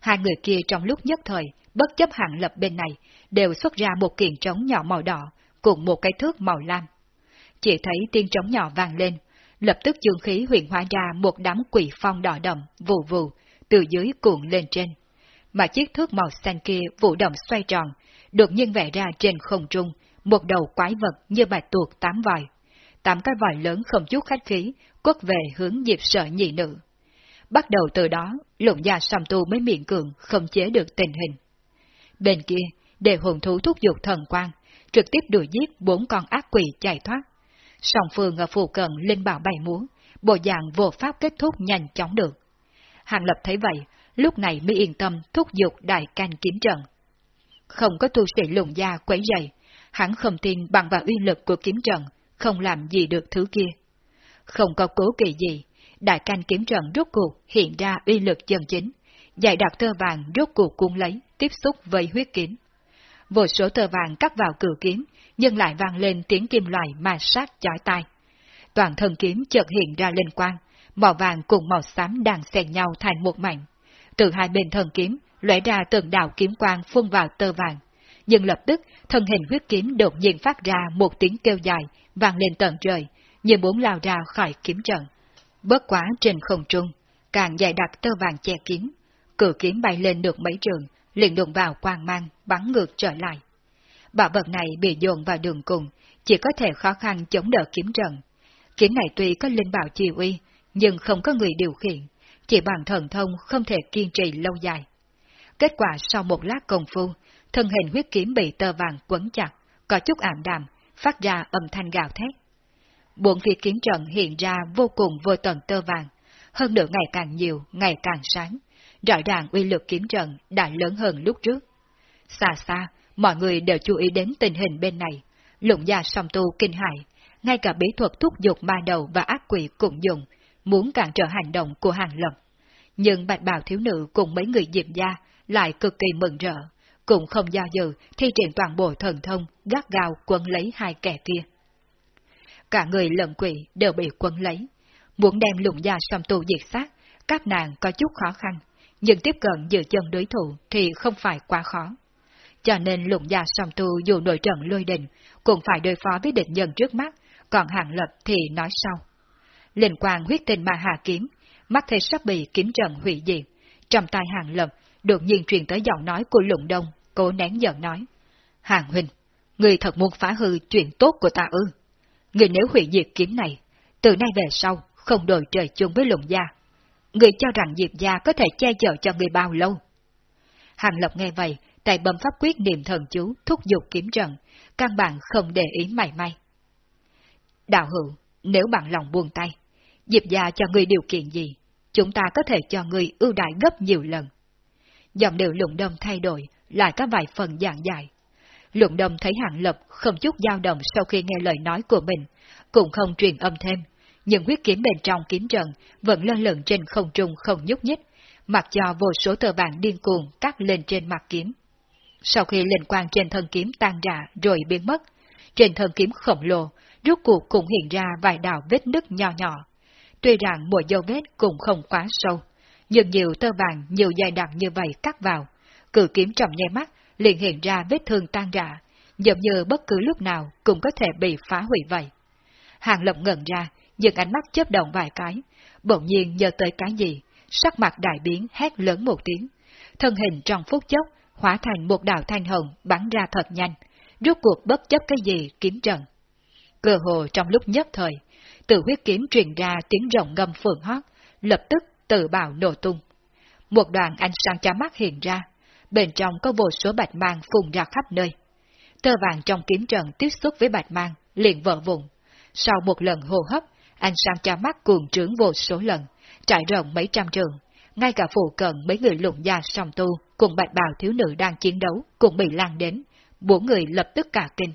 Hai người kia trong lúc nhất thời, bất chấp hạng lập bên này, đều xuất ra một kiện trống nhỏ màu đỏ, cùng một cái thước màu lam. Chỉ thấy tiên trống nhỏ vang lên, lập tức dương khí huyền hóa ra một đám quỷ phong đỏ đậm, vù vù, từ dưới cuộn lên trên. Mà chiếc thước màu xanh kia vụ động xoay tròn, đột nhiên vẽ ra trên không trung, một đầu quái vật như bạch tuộc tám vòi. Tám cái vòi lớn không chút khách khí, quất về hướng dịp sợ nhị nữ. Bắt đầu từ đó, lục gia sầm tu mới miệng cường, không chế được tình hình. Bên kia, để hồn thú thúc giục thần quang, trực tiếp đuổi giết bốn con ác quỷ chạy thoát. Song phương ở phù cận linh bảo bày múa, bộ dạng vô pháp kết thúc nhanh chóng được. Hàng lập thấy vậy, lúc này mới yên tâm thúc giục đại canh kiếm trận. Không có tu sĩ lùng gia quấy dày, hắn không tin bằng vào uy lực của kiếm trận, không làm gì được thứ kia. Không có cố kỳ gì, đại canh kiếm trận rốt cuộc hiện ra uy lực chân chính, dạy đặc tơ vàng rốt cuộc cuốn lấy, tiếp xúc với huyết kiếm. Vô số tơ vàng cắt vào cử kiếm, nhưng lại vang lên tiếng kim loại mà sát chói tai. Toàn thân kiếm chợt hiện ra linh quang, màu vàng cùng màu xám đang xen nhau thành một mảnh. Từ hai bên thân kiếm, lóe ra từng đạo kiếm quang phun vào tơ vàng. Nhưng lập tức, thân hình huyết kiếm đột nhiên phát ra một tiếng kêu dài, vang lên tận trời, như muốn lao ra khỏi kiếm trận bớt quá trên không trung, càng dày đặc tơ vàng che kiếm, cử kiếm bay lên được mấy trường, liền đụng vào quang mang, bắn ngược trở lại. Bảo vật này bị dồn vào đường cùng, chỉ có thể khó khăn chống đỡ kiếm trận. Kiếm này tuy có linh bảo chi uy, nhưng không có người điều khiển, chỉ bằng thần thông không thể kiên trì lâu dài. Kết quả sau một lát công phu, thân hình huyết kiếm bị tơ vàng quấn chặt, có chút ảm đạm, phát ra âm thanh gào thét. Bốn phía kiếm trận hiện ra vô cùng vô tận tơ vàng, hơn nữa ngày càng nhiều, ngày càng sáng. Rõ ràng uy lực kiếm trận đã lớn hơn lúc trước. Xa xa, mọi người đều chú ý đến tình hình bên này. Lụng gia song tu kinh hại, ngay cả bí thuật thúc giục ma đầu và ác quỷ cũng dùng, muốn cản trở hành động của hàng lập. Nhưng bạch bào thiếu nữ cùng mấy người diệm gia lại cực kỳ mừng rỡ, cũng không do dự thi triển toàn bộ thần thông gắt gao quân lấy hai kẻ kia. Cả người lẫn quỷ đều bị quấn lấy, muốn đem lụng gia song tu diệt sát, các nàng có chút khó khăn, nhưng tiếp cận giữa chân đối thủ thì không phải quá khó. Cho nên lụng gia song tu dù nội trận lôi đình, cũng phải đối phó với địch nhân trước mắt, còn hạng lập thì nói sau. Linh quang huyết tinh ma hạ kiếm, mắt thấy sắp bị kiếm trận hủy diệt. Trong tai hàng lập, đột nhiên truyền tới giọng nói của lụng đông, cố nén giận nói. Hàng huynh, người thật muốn phá hư chuyện tốt của ta ư. Người nếu hủy diệt kiếm này, từ nay về sau, không đổi trời chung với lùng gia. Người cho rằng Diệp gia có thể che chở cho người bao lâu? Hàng Lập nghe vậy, tay bấm pháp quyết niệm thần chú, thúc giục kiếm trận, căn bản không để ý mảy may. Đạo hữu, nếu bạn lòng buông tay, Diệp gia cho người điều kiện gì, chúng ta có thể cho người ưu đại gấp nhiều lần. giọng điệu lụng đông thay đổi, lại có vài phần dạng dài. Lụng đồng thấy hạng lập không chút dao động sau khi nghe lời nói của mình, cũng không truyền âm thêm, những huyết kiếm bên trong kiếm trận vẫn lơ lửng trên không trung không nhúc nhích, mặc cho vô số tờ vàng điên cuồng cắt lên trên mặt kiếm. Sau khi linh quang trên thân kiếm tan ra rồi biến mất, trên thân kiếm khổng lồ, rốt cuộc cũng hiện ra vài đạo vết nứt nhỏ nhỏ. Tuy rằng mỗi dấu vết cũng không quá sâu, nhưng nhiều tơ vàng, nhiều dài đặc như vậy cắt vào, cử kiếm trong nháy mắt, liền hiện ra vết thương tan rã, giống như bất cứ lúc nào cũng có thể bị phá hủy vậy. Hàng Lập ngẩn ra, dừng ánh mắt chớp động vài cái, bỗng nhiên nhớ tới cái gì, sắc mặt đại biến hét lớn một tiếng. Thân hình trong phút chốc, hóa thành một đạo thanh hồng bắn ra thật nhanh, rút cuộc bất chấp cái gì kiếm trận. Cơ hồ trong lúc nhất thời, từ huyết kiếm truyền ra tiếng rộng ngâm phượng hót, lập tức tự bào nổ tung. Một đoàn ánh sáng chá mắt hiện ra, bên trong có vô số bạch mang phun ra khắp nơi. Tơ vàng trong kiếm trận tiếp xúc với bạch mang, liền vỡ vụn. Sau một lần hô hấp, anh sang cha mắt cuồng trướng vô số lần, trải rộng mấy trăm trường. Ngay cả phụ cận mấy người lụng gia song tu cùng bạch bào thiếu nữ đang chiến đấu cũng bị lan đến, bốn người lập tức cả kinh.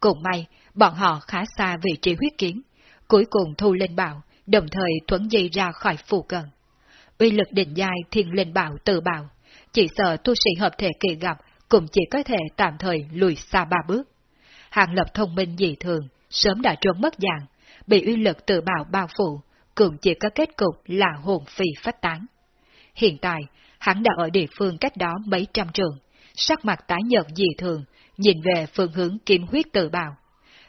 Cũng may, bọn họ khá xa vị trí huyết kiếm, cuối cùng thu lên bảo, đồng thời thuấn dây ra khỏi phù cận. Uy lực định giai thiên lên bảo tự bảo, chỉ sợ tu sĩ hợp thể kỳ gặp cũng chỉ có thể tạm thời lùi xa ba bước. Hàng lập thông minh dị thường, sớm đã trốn mất dạng, bị uy lực tự bảo bao phủ, cũng chỉ có kết cục là hồn phi phách tán. Hiện tại, hắn đã ở địa phương cách đó mấy trăm trường, sắc mặt tái nhợt dị thường, nhìn về phương hướng kiếm huyết tự bào.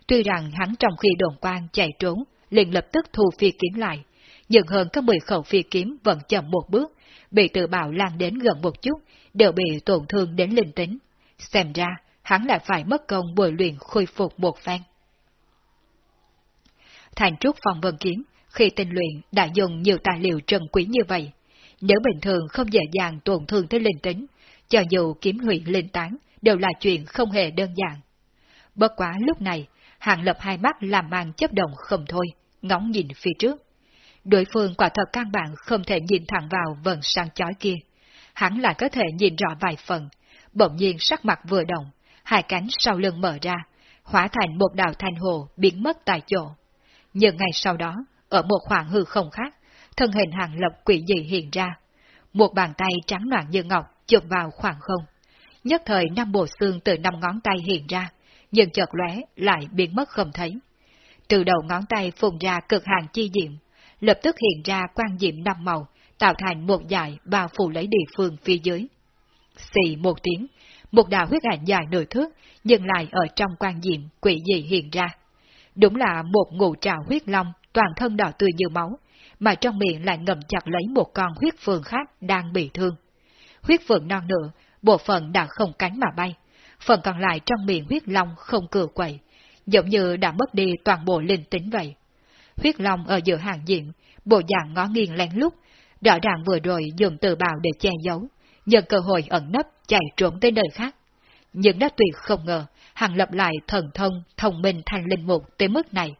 Tuy rằng hắn trong khi đồn quan chạy trốn, liền lập tức thu phi kiếm lại, nhưng hơn các mười khẩu phi kiếm vẫn chậm một bước, bị tự bảo lan đến gần một chút, đều bị tổn thương đến linh tính. Xem ra, hắn lại phải mất công bồi luyện khôi phục một phen. Thành trúc phòng vân kiếm, khi tinh luyện đã dùng nhiều tài liệu trân quý như vậy. Nếu bình thường không dễ dàng tổn thương tới linh tính, cho dù kiếm hủy linh tán, đều là chuyện không hề đơn giản. Bất quá lúc này, Hàng Lập hai mắt làm mang chấp động không thôi, ngóng nhìn phía trước. Đối phương quả thật căn bản không thể nhìn thẳng vào vần sáng chói kia. Hắn lại có thể nhìn rõ vài phần, bỗng nhiên sắc mặt vừa động, hai cánh sau lưng mở ra, hóa thành một đạo thanh hồ biến mất tại chỗ. Nhưng ngày sau đó, ở một khoảng hư không khác, thân hình hàng lập quỷ dị hiện ra. Một bàn tay trắng loạn như ngọc chụp vào khoảng không. Nhất thời năm bộ xương từ năm ngón tay hiện ra, nhưng chợt lóe lại biến mất không thấy. Từ đầu ngón tay phùng ra cực hàng chi diệm, lập tức hiện ra quan diệm năm màu, tạo thành một dải bao phủ lấy địa phương phía dưới. Xì một tiếng, một đạo huyết ảnh dài nửa thước, dừng lại ở trong quan diệm quỷ dị hiện ra. Đúng là một ngụ trào huyết long, toàn thân đỏ tươi như máu, mà trong miệng lại ngầm chặt lấy một con huyết phượng khác đang bị thương. Huyết phượng non nữa, bộ phận đã không cánh mà bay, phần còn lại trong miệng huyết long không cựa quậy, giống như đã mất đi toàn bộ linh tính vậy. Huyết long ở giữa hàng diện, bộ dạng ngó nghiêng lén lút, rõ ràng vừa rồi dùng từ bào để che giấu, nhận cơ hội ẩn nấp chạy trốn tới nơi khác. Nhưng đã tuyệt không ngờ, hàng lập lại thần thông, thông minh thành linh mục tới mức này.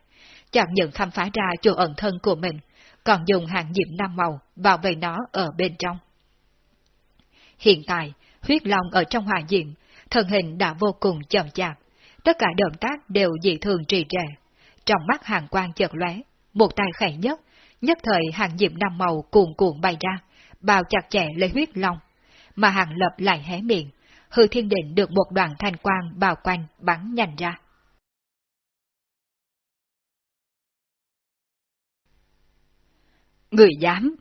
Chẳng những khám phá ra chỗ ẩn thân của mình, còn dùng hàng diệm năm màu bảo vệ nó ở bên trong. Hiện tại, huyết long ở trong hòa diệm, thân hình đã vô cùng chậm chạp, tất cả động tác đều dị thường trì trệ. Trong mắt hàng quang chợt lóe, một tay khẽ nhất, nhất thời hàng diệm năm màu cuồn cuộn bay ra, bao chặt chẽ lấy huyết long, mà hàng lập lại hé miệng, hư thiên định được một đoàn thanh quang bao quanh bắn nhanh ra. Người dám!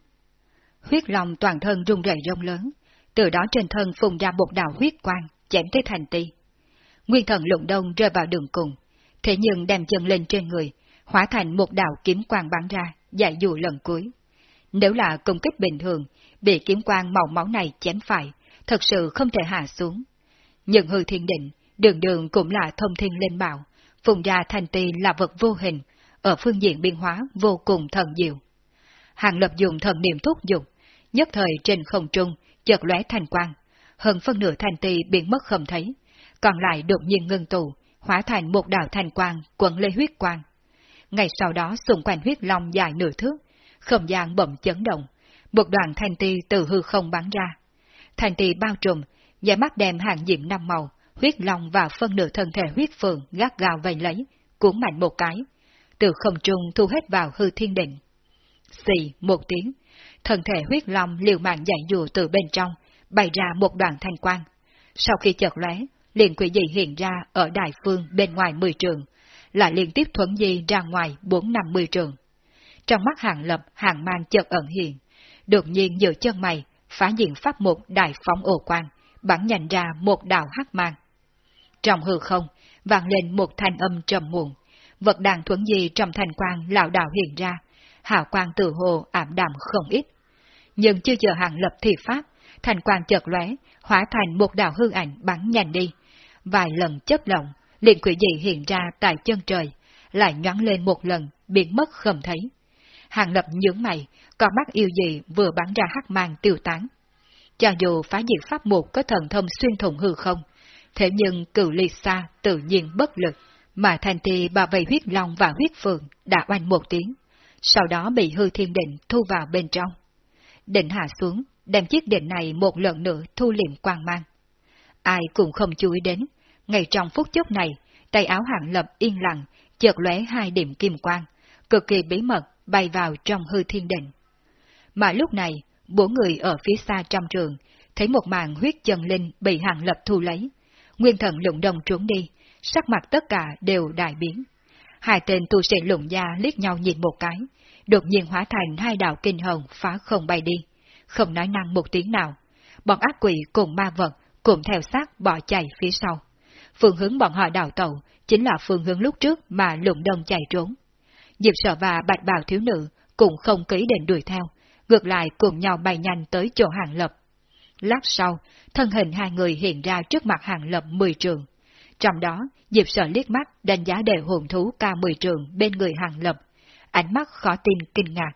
Huyết long toàn thân rung rẩy rông lớn, từ đó trên thân phùng ra một đạo huyết quang, chém tới thành ti. Nguyên thần lụng đông rơi vào đường cùng, thế nhưng đem chân lên trên người, hóa thành một đạo kiếm quang bắn ra, dạy dù lần cuối. Nếu là công kích bình thường, bị kiếm quang màu máu này chém phải, thật sự không thể hạ xuống. Nhưng hư thiên định, đường đường cũng là thông thiên lên bảo, phùng ra thành ti là vật vô hình, ở phương diện biên hóa vô cùng thần diệu. Hàng lập dùng thần niệm thúc dục, nhất thời trên không trung, chợt lóe thành quang, hơn phân nửa thành ti biến mất không thấy, còn lại đột nhiên ngưng tụ, hóa thành một đạo thành quang quấn lấy huyết quang. Ngày sau đó xung quanh huyết long dài nửa thước, không gian bỗng chấn động, một đoàn thành ti từ hư không bắn ra. Thành ti bao trùm, giải mắt đem hàng diệm năm màu, huyết long và phân nửa thân thể huyết phượng gắt gao vây lấy, cuốn mạnh một cái, từ không trung thu hết vào hư thiên định. Xì một tiếng, thân thể huyết long liều mạng dạy dùa từ bên trong, bày ra một đoàn thanh quang. Sau khi chợt lóe, liền quỷ dị hiện ra ở đại phương bên ngoài mười trường, lại liên tiếp thuấn di ra ngoài bốn năm mươi trường. Trong mắt hàng lập, hàng mang chợt ẩn hiện, đột nhiên giữa chân mày, phá diện pháp một đại phóng ổ quang, bắn nhanh ra một đạo hắc mang. Trong hư không, vang lên một thanh âm trầm muộn, vật đàn thuẫn gì trong thành quang lão đạo hiện ra, hào quang tự hồ ảm đạm không ít. Nhưng chưa chờ hàng lập thì pháp, thành quang chợt lóe, hóa thành một đạo hư ảnh bắn nhanh đi. Vài lần chấp động, liền quỷ dị hiện ra tại chân trời, lại nhoáng lên một lần, biến mất không thấy. Hàng lập nhướng mày, con mắt yêu dị vừa bắn ra hắc mang tiêu tán. Cho dù phá diệt pháp mục có thần thông xuyên thủng hư không, thế nhưng cử ly xa tự nhiên bất lực, mà thành thì bà vây huyết long và huyết phượng đã oanh một tiếng, sau đó bị hư thiên định thu vào bên trong. Định hạ xuống, đem chiếc định này một lần nữa thu liệm quang mang. Ai cũng không chú ý đến, ngay trong phút chốc này, tay áo hạng lập yên lặng, chợt lóe hai điểm kim quang, cực kỳ bí mật bay vào trong hư thiên định. Mà lúc này, bốn người ở phía xa trong trường, thấy một màn huyết chân linh bị hạng lập thu lấy. Nguyên thần lụng đồng trốn đi, sắc mặt tất cả đều đại biến. Hai tên tu sĩ lụng gia liếc nhau nhìn một cái, đột nhiên hóa thành hai đạo kinh hồng phá không bay đi, không nói năng một tiếng nào. Bọn ác quỷ cùng ma vật cùng theo sát bỏ chạy phía sau. Phương hướng bọn họ đào tàu chính là phương hướng lúc trước mà lụng đông chạy trốn. Diệp sợ và bạch bào thiếu nữ cũng không ký định đuổi theo, ngược lại cùng nhau bay nhanh tới chỗ hàng lập. Lát sau, thân hình hai người hiện ra trước mặt hàng lập mười trường. Trong đó, Diệp sợ liếc mắt đánh giá đề hồn thú ca mười trường bên người hàng lập, ánh mắt khó tin kinh ngạc.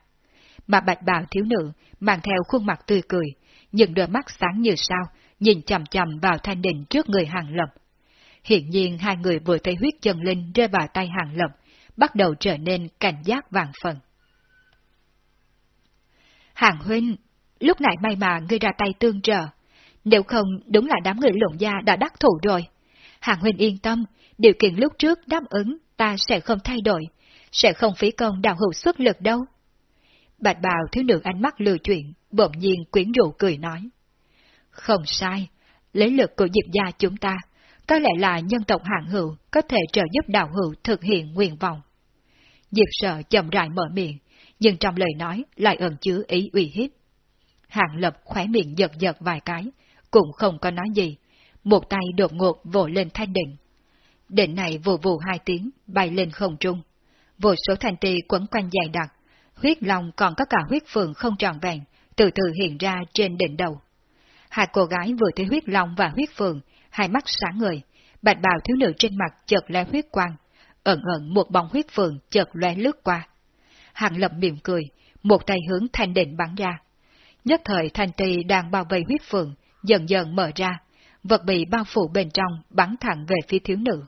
Mà bạch bào thiếu nữ mang theo khuôn mặt tươi cười, những đôi mắt sáng như sao, nhìn chầm chầm vào thanh đình trước người hàng lập. Hiện nhiên hai người vừa thấy huyết chân linh rơi vào tay hàng lập, bắt đầu trở nên cảnh giác vàng phần. Hàng huynh, lúc nãy may mà ngươi ra tay tương trợ, nếu không đúng là đám người lộn gia đã đắc thủ rồi. Hàng huynh yên tâm, điều kiện lúc trước đáp ứng ta sẽ không thay đổi, sẽ không phí công đào hữu xuất lực đâu. Bạch bào thiếu nữ ánh mắt lừa chuyện, bỗng nhiên quyến rũ cười nói. Không sai, lấy lực của diệp gia chúng ta, có lẽ là nhân tộc hạng hữu có thể trợ giúp đạo hữu thực hiện nguyện vọng. Diệp sợ chậm rãi mở miệng, nhưng trong lời nói lại ẩn chứa ý uy hiếp. Hạng lập khóe miệng giật giật vài cái, cũng không có nói gì, một tay đột ngột vỗ lên thanh định. Định này vù vù hai tiếng, bay lên không trung. Vô số thanh tì quấn quanh dài đặc, huyết long còn có cả huyết phượng không tròn vẹn, từ từ hiện ra trên đỉnh đầu. Hai cô gái vừa thấy huyết long và huyết phượng, hai mắt sáng người, bạch bào thiếu nữ trên mặt chợt lóe huyết quang, ẩn ẩn một bóng huyết phượng chợt lóe lướt qua. Hàng lập mỉm cười, một tay hướng thanh định bắn ra. Nhất thời thanh trì đang bao vây huyết phượng, dần dần mở ra, vật bị bao phủ bên trong bắn thẳng về phía thiếu nữ.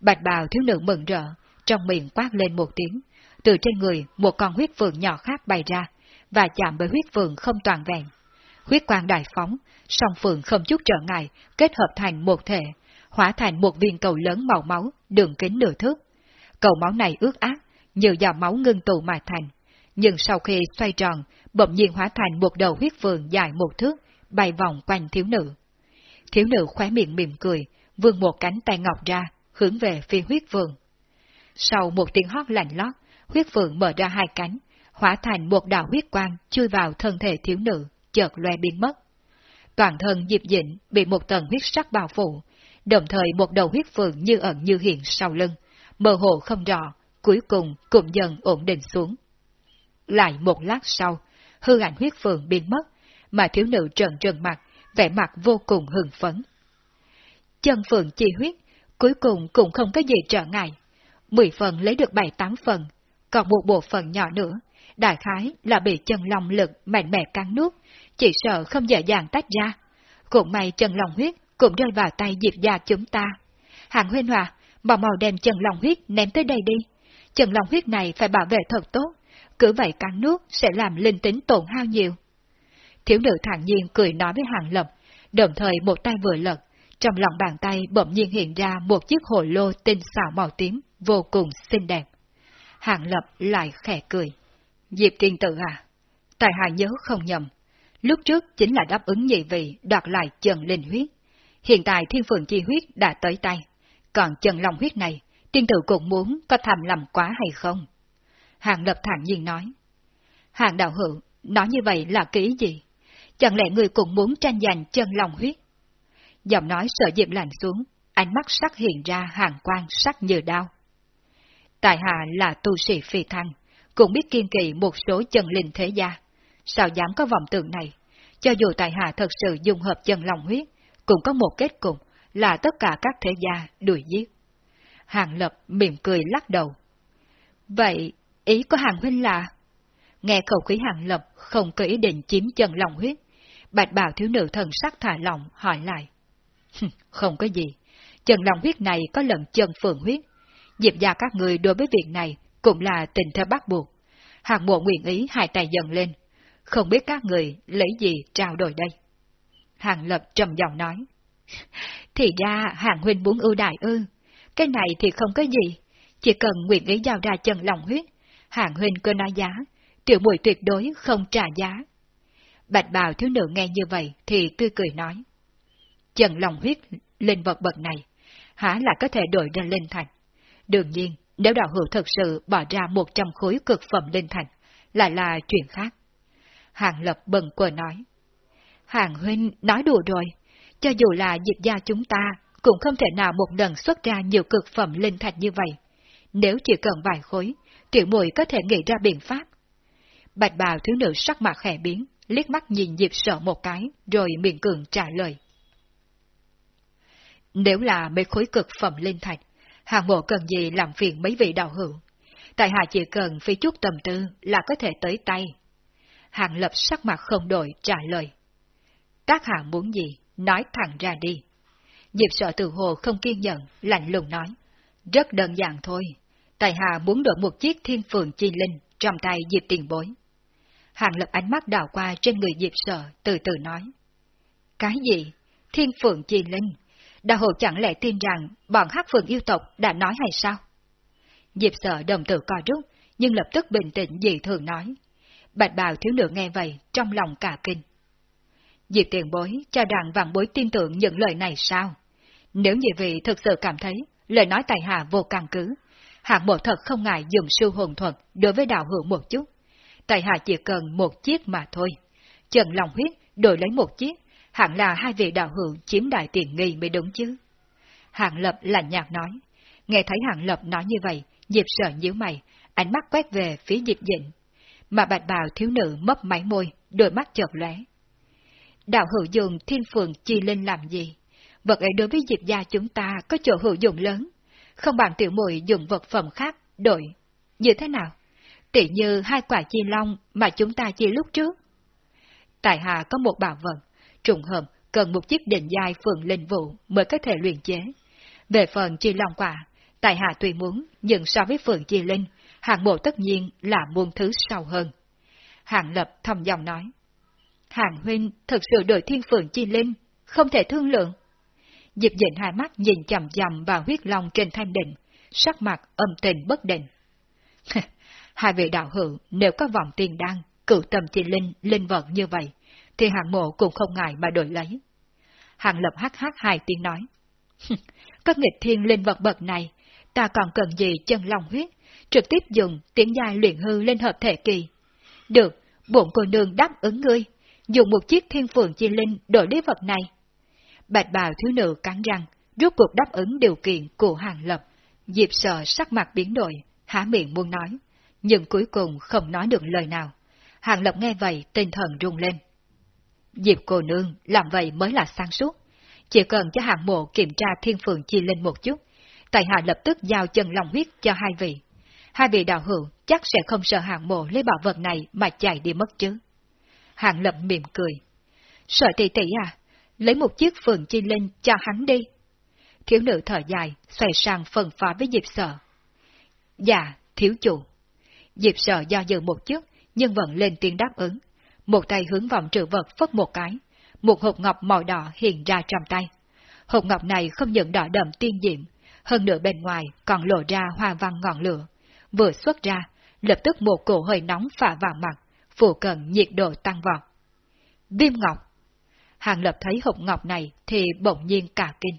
Bạch bào thiếu nữ mừng rỡ, trong miệng quát lên một tiếng, từ trên người một con huyết phượng nhỏ khác bay ra, và chạm với huyết phượng không toàn vẹn. Huyết quang đại phóng, song phượng không chút trở ngại, kết hợp thành một thể, hóa thành một viên cầu lớn màu máu, đường kính nửa thước. Cầu máu này ướt ác, nhiều dòng máu ngưng tụ mà thành, nhưng sau khi xoay tròn, bỗng nhiên hóa thành một đầu huyết phượng dài một thước, bay vòng quanh thiếu nữ. Thiếu nữ khóe miệng mỉm cười, vươn một cánh tay ngọc ra, hướng về phía huyết phượng. Sau một tiếng hót lạnh lót, huyết phượng mở ra hai cánh, hóa thành một đạo huyết quang chui vào thân thể thiếu nữ, chợt loe biến mất. Toàn thân Diệp Dĩnh bị một tầng huyết sắc bao phủ, đồng thời một đầu huyết phượng như ẩn như hiện sau lưng, mơ hồ không rõ, cuối cùng cũng dần ổn định xuống. Lại một lát sau, hư ảnh huyết phượng biến mất, mà thiếu nữ trần trần mặt, vẻ mặt vô cùng hưng phấn. Chân phượng chi huyết, cuối cùng cũng không có gì trở ngại. Mười phần lấy được bảy tám phần, còn một bộ phận nhỏ nữa, đại khái là bị chân lòng lực mạnh mẽ cắn nuốt, chỉ sợ không dễ dàng tách ra. Cũng may chân lòng huyết cũng rơi vào tay diệp gia chúng ta. hạng huyên hòa, bảo màu đem chân lòng huyết ném tới đây đi. Chân lòng huyết này phải bảo vệ thật tốt, cứ vậy cắn nuốt sẽ làm linh tính tổn hao nhiều. Thiếu nữ thản nhiên cười nói với hàng lập, đồng thời một tay vừa lật, trong lòng bàn tay bỗng nhiên hiện ra một chiếc hồ lô tinh xảo màu tím, vô cùng xinh đẹp. Hàng lập lại khẽ cười. Diệp tiên tử à, tài hạ nhớ không nhầm, lúc trước chính là đáp ứng nhị vị đoạt lại chân linh huyết. Hiện tại thiên phượng chi huyết đã tới tay, còn chân lòng huyết này, tiên tử cũng muốn có tham lầm quá hay không? Hàng lập thản nhiên nói. Hàng đạo hữu, nói như vậy là kỹ gì? Chẳng lẽ người cũng muốn tranh giành chân lòng huyết? Giọng nói sợ diệp lạnh xuống, ánh mắt sắc hiện ra hàng quang sắc như đao. Tại hạ là tu sĩ phi thăng, cũng biết kiên kỳ một số chân linh thế gia. Sao dám có vọng tưởng này? Cho dù tại hạ thật sự dung hợp chân lòng huyết, cũng có một kết cục là tất cả các thế gia đuổi giết. Hàng Lập mỉm cười lắc đầu. Vậy, ý của Hàng Huynh là... Nghe khẩu khí Hàng Lập không có ý định chiếm chân lòng huyết. Bạch bào thiếu nữ thần sắc thả lòng hỏi lại. không có gì. Chân lòng huyết này có lận chân phượng huyết. Diệp gia các người đối với việc này cũng là tình thơ bắt buộc. Hàng mộ nguyện ý hai tay dần lên. Không biết các người lấy gì trao đổi đây. Hàng Lập trầm giọng nói. Thì ra Hàng Huynh muốn ưu đại ư. Cái này thì không có gì. Chỉ cần nguyện ý giao ra chân lòng huyết. Hàng Huynh cơ nói giá. Tiểu mùi tuyệt đối không trả giá. Bạch bào thiếu nữ nghe như vậy thì tươi cười nói. Chân lòng huyết lên vật bậc này, há là có thể đổi ra lên thành. Đương nhiên, nếu đạo hữu thật sự bỏ ra một trăm khối cực phẩm linh thành, lại là chuyện khác. Hàng Lập bần quờ nói. Hàng huynh nói đùa rồi, cho dù là diệp gia chúng ta, cũng không thể nào một lần xuất ra nhiều cực phẩm linh thạch như vậy. Nếu chỉ cần vài khối, tiểu muội có thể nghĩ ra biện pháp. Bạch bào thiếu nữ sắc mặt khẽ biến, liếc mắt nhìn Diệp sợ một cái, rồi miệng cường trả lời. Nếu là mấy khối cực phẩm linh thạch, hàng mộ cần gì làm phiền mấy vị đạo hữu. Tại hạ chỉ cần phi chút tầm tư là có thể tới tay. Hàng lập sắc mặt không đổi trả lời. Các hạ muốn gì, nói thẳng ra đi. Diệp sợ từ hồ không kiên nhẫn, lạnh lùng nói. Rất đơn giản thôi. Tại hạ muốn đổi một chiếc thiên phượng chi linh trong tay Diệp tiền bối. Hàng lập ánh mắt đảo qua trên người Diệp sợ, từ từ nói. Cái gì? Thiên phượng chi linh? Đạo hộ chẳng lẽ tin rằng bọn hắc phượng yêu tộc đã nói hay sao? Diệp sợ đồng tử co rút, nhưng lập tức bình tĩnh dị thường nói. Bạch bào thiếu nữ nghe vậy, trong lòng cả kinh. Diệp tiền bối cho rằng vạn bối tin tưởng những lời này sao? Nếu như vị thực sự cảm thấy lời nói tài hạ vô căn cứ, hạng bộ thật không ngại dùng sư hồn thuật đối với đạo hữu một chút. Tài hạ chỉ cần một chiếc mà thôi. Trần lòng huyết đổi lấy một chiếc, hẳn là hai vị đạo hữu chiếm đại tiền nghi mới đúng chứ. Hạng lập lạnh nhạt nói. Nghe thấy hạng lập nói như vậy, Diệp sợ nhíu mày, ánh mắt quét về phía Diệp Dịnh. Mà bạch bào thiếu nữ mấp máy môi, đôi mắt chợt lóe. Đạo hữu dùng thiên phường chi lên làm gì? Vật ấy đối với Diệp gia chúng ta có chỗ hữu dụng lớn. Không bằng tiểu muội dùng vật phẩm khác, đổi. Như thế nào? Tỷ như hai quả chi long mà chúng ta chia lúc trước. Tại hạ có một bảo vật, trùng hợp cần một chiếc định giai phượng linh vụ mới có thể luyện chế. Về phần chi long quả, tại hạ tùy muốn, nhưng so với phượng chi linh, hạng bộ tất nhiên là muôn thứ sâu hơn. Hạng lập thầm dòng nói. Hạng huynh thật sự đổi thiên phượng chi linh, không thể thương lượng. Diệp dịnh hai mắt nhìn chầm chầm vào huyết long trên thanh định, sắc mặt âm tình bất định. hai vị đạo hữu nếu có vọng tiền đăng, cựu tầm chi linh, linh vật như vậy, thì hạng mộ cũng không ngại mà đổi lấy. Hạng lập hắc hắc hai tiếng nói. Các nghịch thiên linh vật bậc này, ta còn cần gì chân lòng huyết, trực tiếp dùng tiếng dài luyện hư lên hợp thể kỳ. Được, bổn cô nương đáp ứng ngươi, dùng một chiếc thiên phượng chi linh đổi lấy vật này. Bạch bào thiếu nữ cắn răng, rút cuộc đáp ứng điều kiện của hàng lập. Diệp sợ sắc mặt biến đổi, há miệng muốn nói, nhưng cuối cùng không nói được lời nào. Hàng lập nghe vậy tinh thần rung lên. Diệp cô nương làm vậy mới là sáng suốt. Chỉ cần cho hạng mộ kiểm tra thiên phường chi linh một chút, tại hạ lập tức giao chân lòng huyết cho hai vị. Hai vị đạo hữu chắc sẽ không sợ hạng mộ lấy bảo vật này mà chạy đi mất chứ. hạng lập mỉm cười. Sợ tỷ tỷ à, lấy một chiếc phường chi linh cho hắn đi. Thiếu nữ thở dài, xoay sang phần phá với Diệp sợ. Dạ, thiếu chủ. Diệp sợ do dự một chút, nhưng vẫn lên tiếng đáp ứng. Một tay hướng vòng trữ vật phất một cái, một hộp ngọc màu đỏ hiện ra trong tay. Hộp ngọc này không những đỏ đậm tiên diệm, hơn nữa bên ngoài còn lộ ra hoa văn ngọn lửa. Vừa xuất ra, lập tức một cổ hơi nóng phả vào mặt, phụ cận nhiệt độ tăng vọt. Viêm ngọc Hàng lập thấy hộp ngọc này thì bỗng nhiên cả kinh.